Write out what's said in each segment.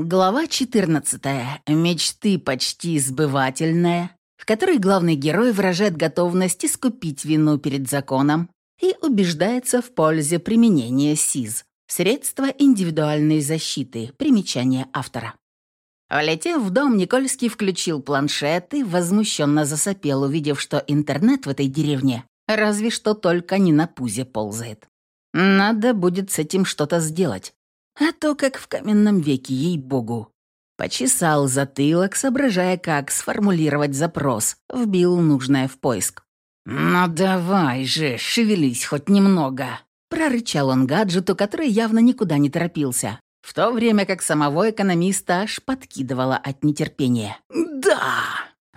Глава 14. Мечты почти сбывательная, в которой главный герой выражает готовность искупить вину перед законом и убеждается в пользе применения СИЗ – средства индивидуальной защиты, примечание автора. Влетев в дом, Никольский включил планшет и возмущенно засопел, увидев, что интернет в этой деревне разве что только не на пузе ползает. Надо будет с этим что-то сделать. А то как в каменном веке, ей-богу. Почесал затылок, соображая, как сформулировать запрос, вбил нужное в поиск. «Ну давай же, шевелись хоть немного», — прорычал он гаджету, который явно никуда не торопился, в то время как самого экономиста аж подкидывало от нетерпения. «Да!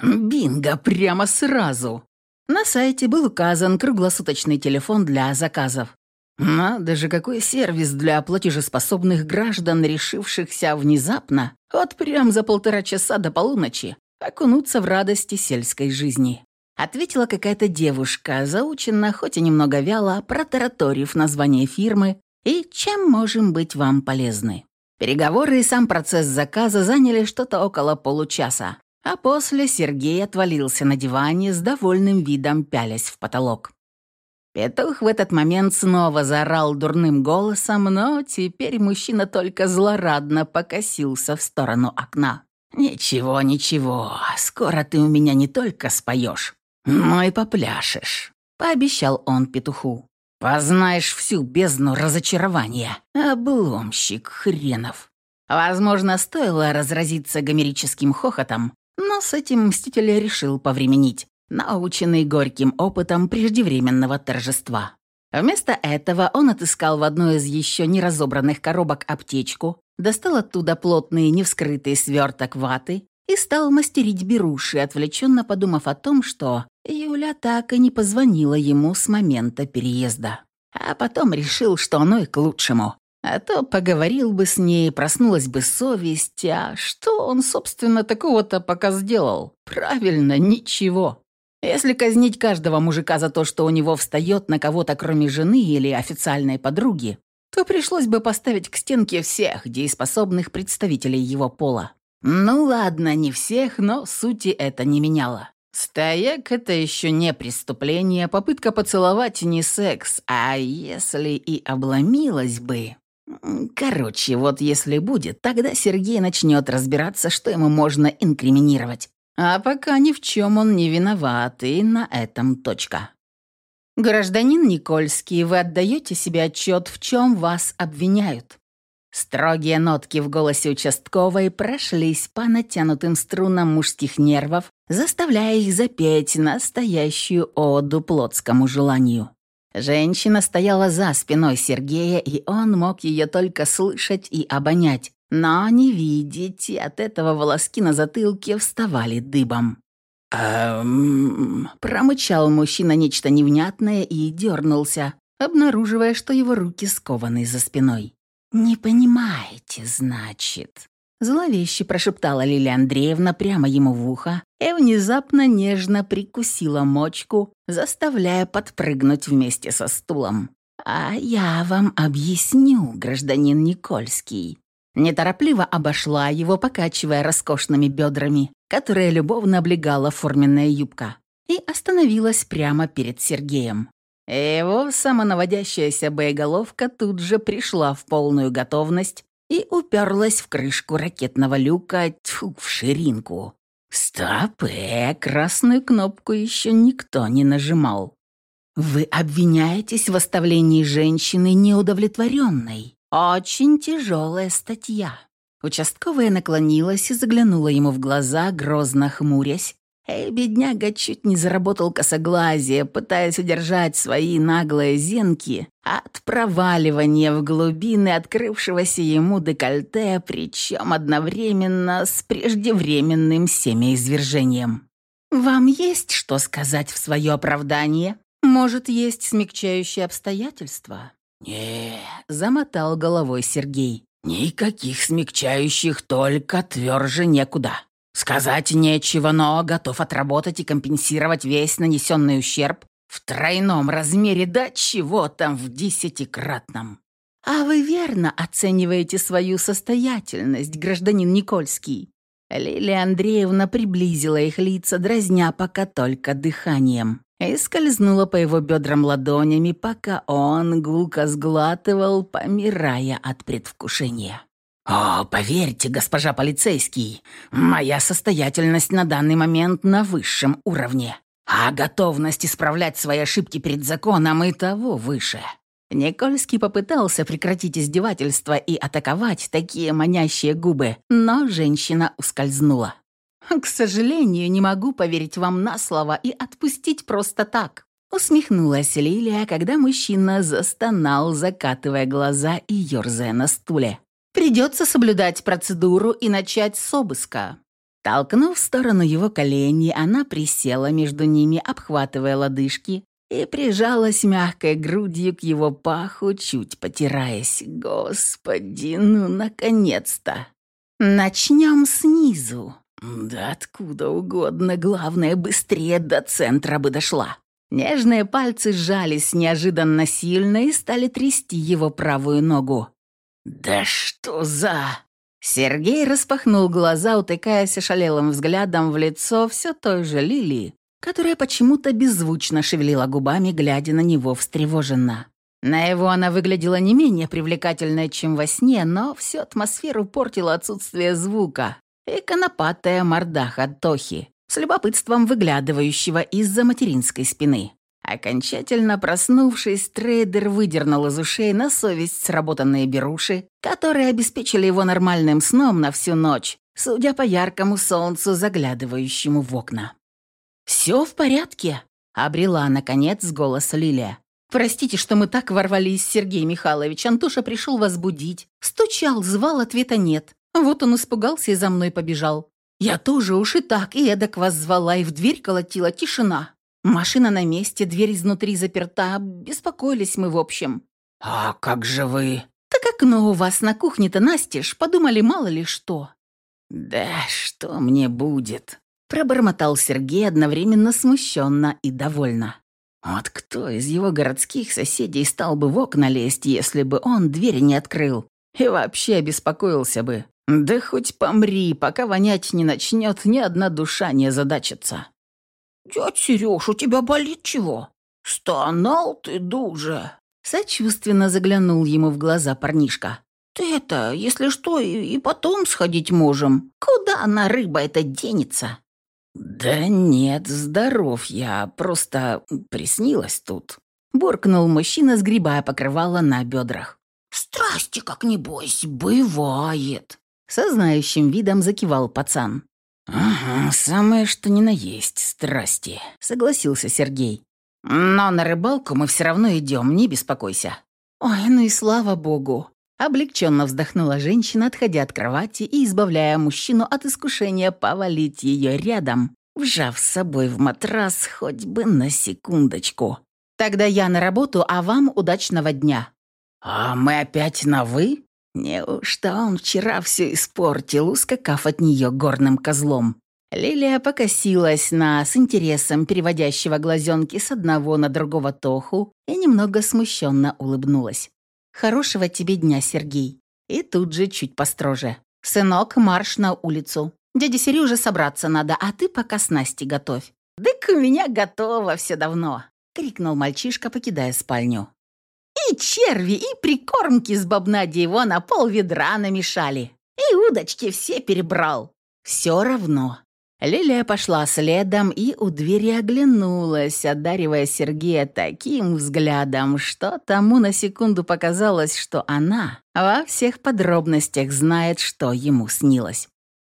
Бинго прямо сразу!» На сайте был указан круглосуточный телефон для заказов. Надо же, какой сервис для платежеспособных граждан, решившихся внезапно, вот прям за полтора часа до полуночи, окунуться в радости сельской жизни. Ответила какая-то девушка, заученно, хоть и немного вяло, протараторив название фирмы и чем можем быть вам полезны. Переговоры и сам процесс заказа заняли что-то около получаса, а после Сергей отвалился на диване с довольным видом, пялясь в потолок. Петух в этот момент снова заорал дурным голосом, но теперь мужчина только злорадно покосился в сторону окна. «Ничего, ничего, скоро ты у меня не только споешь, но и попляшешь», — пообещал он петуху. «Познаешь всю бездну разочарования, обломщик хренов». Возможно, стоило разразиться гомерическим хохотом, но с этим мститель решил повременить наученный горьким опытом преждевременного торжества. Вместо этого он отыскал в одной из еще не разобранных коробок аптечку, достал оттуда плотный невскрытый сверток ваты и стал мастерить беруши, отвлеченно подумав о том, что Юля так и не позвонила ему с момента переезда. А потом решил, что оно и к лучшему. А то поговорил бы с ней, проснулась бы совесть, а что он, собственно, такого-то пока сделал? Правильно, ничего. Если казнить каждого мужика за то, что у него встает на кого-то кроме жены или официальной подруги, то пришлось бы поставить к стенке всех дееспособных представителей его пола. Ну ладно, не всех, но сути это не меняло. Стояк — это еще не преступление, попытка поцеловать не секс, а если и обломилась бы... Короче, вот если будет, тогда Сергей начнет разбираться, что ему можно инкриминировать. А пока ни в чем он не виноват, и на этом точка. Гражданин Никольский, вы отдаете себе отчет, в чем вас обвиняют? Строгие нотки в голосе участковой прошлись по натянутым струнам мужских нервов, заставляя их запеть настоящую оду плотскому желанию. Женщина стояла за спиной Сергея, и он мог ее только слышать и обонять, но не видеть, и от этого волоски на затылке вставали дыбом. «Эм...» — промычал мужчина нечто невнятное и дернулся, обнаруживая, что его руки скованы за спиной. «Не понимаете, значит...» Зловеще прошептала Лилия Андреевна прямо ему в ухо и внезапно нежно прикусила мочку, заставляя подпрыгнуть вместе со стулом. «А я вам объясню, гражданин Никольский. Неторопливо обошла его, покачивая роскошными бедрами, которые любовно облегала форменная юбка, и остановилась прямо перед Сергеем. Его самонаводящаяся боеголовка тут же пришла в полную готовность и уперлась в крышку ракетного люка, тьфу, в ширинку. «Стоп, э, красную кнопку еще никто не нажимал. Вы обвиняетесь в оставлении женщины неудовлетворенной. Очень тяжелая статья. Участковая наклонилась и заглянула ему в глаза, грозно хмурясь. Эй, бедняга чуть не заработал косоглазие, пытаясь удержать свои наглые зенки от проваливания в глубины открывшегося ему декольте, причем одновременно с преждевременным семяизвержением. «Вам есть что сказать в свое оправдание? Может, есть смягчающие обстоятельства?» «Не», — замотал головой Сергей. «Никаких смягчающих, только тверже некуда. Сказать нечего, но готов отработать и компенсировать весь нанесенный ущерб в тройном размере, да чего там в десятикратном». «А вы верно оцениваете свою состоятельность, гражданин Никольский». Лилия Андреевна приблизила их лица, дразня пока только дыханием, и скользнула по его бедрам ладонями, пока он гулко сглатывал, помирая от предвкушения. «О, поверьте, госпожа полицейский, моя состоятельность на данный момент на высшем уровне, а готовность исправлять свои ошибки перед законом и того выше». Никольский попытался прекратить издевательство и атаковать такие манящие губы, но женщина ускользнула. «К сожалению, не могу поверить вам на слово и отпустить просто так», усмехнулась Лилия, когда мужчина застонал, закатывая глаза и ерзая на стуле. «Придется соблюдать процедуру и начать с обыска». Толкнув в сторону его колени, она присела между ними, обхватывая лодыжки, и прижалась мягкой грудью к его паху, чуть потираясь. «Господи, ну, наконец-то!» «Начнем снизу». «Да откуда угодно, главное, быстрее до центра бы дошла». Нежные пальцы сжались неожиданно сильно и стали трясти его правую ногу. «Да что за...» Сергей распахнул глаза, утыкаясь ошалелым взглядом в лицо все той же Лилии, которая почему-то беззвучно шевелила губами, глядя на него встревоженно. На его она выглядела не менее привлекательной, чем во сне, но всю атмосферу портило отсутствие звука и конопатая мордаха Тохи, с любопытством выглядывающего из-за материнской спины. Окончательно проснувшись, трейдер выдернул из ушей на совесть сработанные беруши, которые обеспечили его нормальным сном на всю ночь, судя по яркому солнцу, заглядывающему в окна. «Все в порядке?» — обрела, наконец, голос Лилия. «Простите, что мы так ворвались, Сергей Михайлович. Антоша пришел вас будить. Стучал, звал, ответа нет. Вот он испугался и за мной побежал. Я тоже уж и так, и эдак вас звала, и в дверь колотила тишина. Машина на месте, дверь изнутри заперта. Беспокоились мы, в общем». «А как же вы?» «Так окно у вас на кухне-то настежь. Подумали, мало ли что». «Да что мне будет?» Пробормотал Сергей одновременно смущенно и довольно. Вот кто из его городских соседей стал бы в окна лезть, если бы он дверь не открыл? И вообще обеспокоился бы. Да хоть помри, пока вонять не начнет, ни одна душа не задачится. «Дядь Сереж, у тебя болит чего? Стонал ты, дуже!» Сочувственно заглянул ему в глаза парнишка. «Ты это, если что, и, и потом сходить можем. Куда она, рыба, эта денется?» «Да нет, здоров я, просто приснилось тут», — буркнул мужчина, сгребая покрывало на бедрах. «Страсти, как небось, бывает», — со знающим видом закивал пацан. «Ага, самое что ни на есть страсти», — согласился Сергей. «Но на рыбалку мы все равно идем, не беспокойся». «Ой, ну и слава богу», Облегченно вздохнула женщина, отходя от кровати и избавляя мужчину от искушения повалить ее рядом, вжав с собой в матрас хоть бы на секундочку. «Тогда я на работу, а вам удачного дня». «А мы опять на «вы»?» Неужто он вчера все испортил, ускакав от нее горным козлом? Лилия покосилась на с интересом переводящего глазенки с одного на другого Тоху и немного смущенно улыбнулась. «Хорошего тебе дня, Сергей». И тут же чуть построже. «Сынок, марш на улицу. Дяде Сереже собраться надо, а ты пока снасти готовь». «Дык у меня готово все давно», — крикнул мальчишка, покидая спальню. «И черви, и прикормки с бабнадей его на пол ведра намешали. И удочки все перебрал. Все равно, Лилия пошла следом и у двери оглянулась, одаривая Сергея таким взглядом, что тому на секунду показалось, что она во всех подробностях знает, что ему снилось.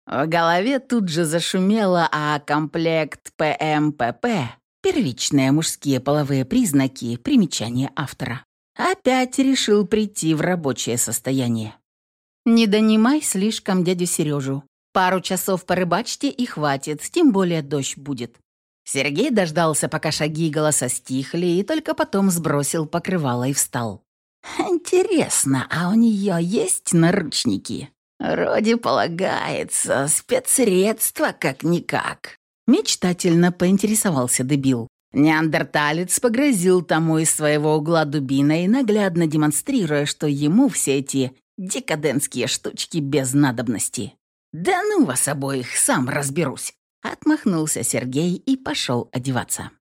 В голове тут же зашумело, а комплект ПМПП — первичные мужские половые признаки, примечание автора. Опять решил прийти в рабочее состояние. «Не донимай слишком дядю Сережу», Пару часов порыбачьте и хватит, тем более дождь будет». Сергей дождался, пока шаги и голоса стихли, и только потом сбросил покрывало и встал. «Интересно, а у нее есть наручники?» «Вроде полагается, спецсредство как-никак». Мечтательно поинтересовался дебил. Неандерталец погрозил тому из своего угла дубиной, наглядно демонстрируя, что ему все эти декадентские штучки без надобности. «Да ну вас обоих, сам разберусь!» Отмахнулся Сергей и пошел одеваться.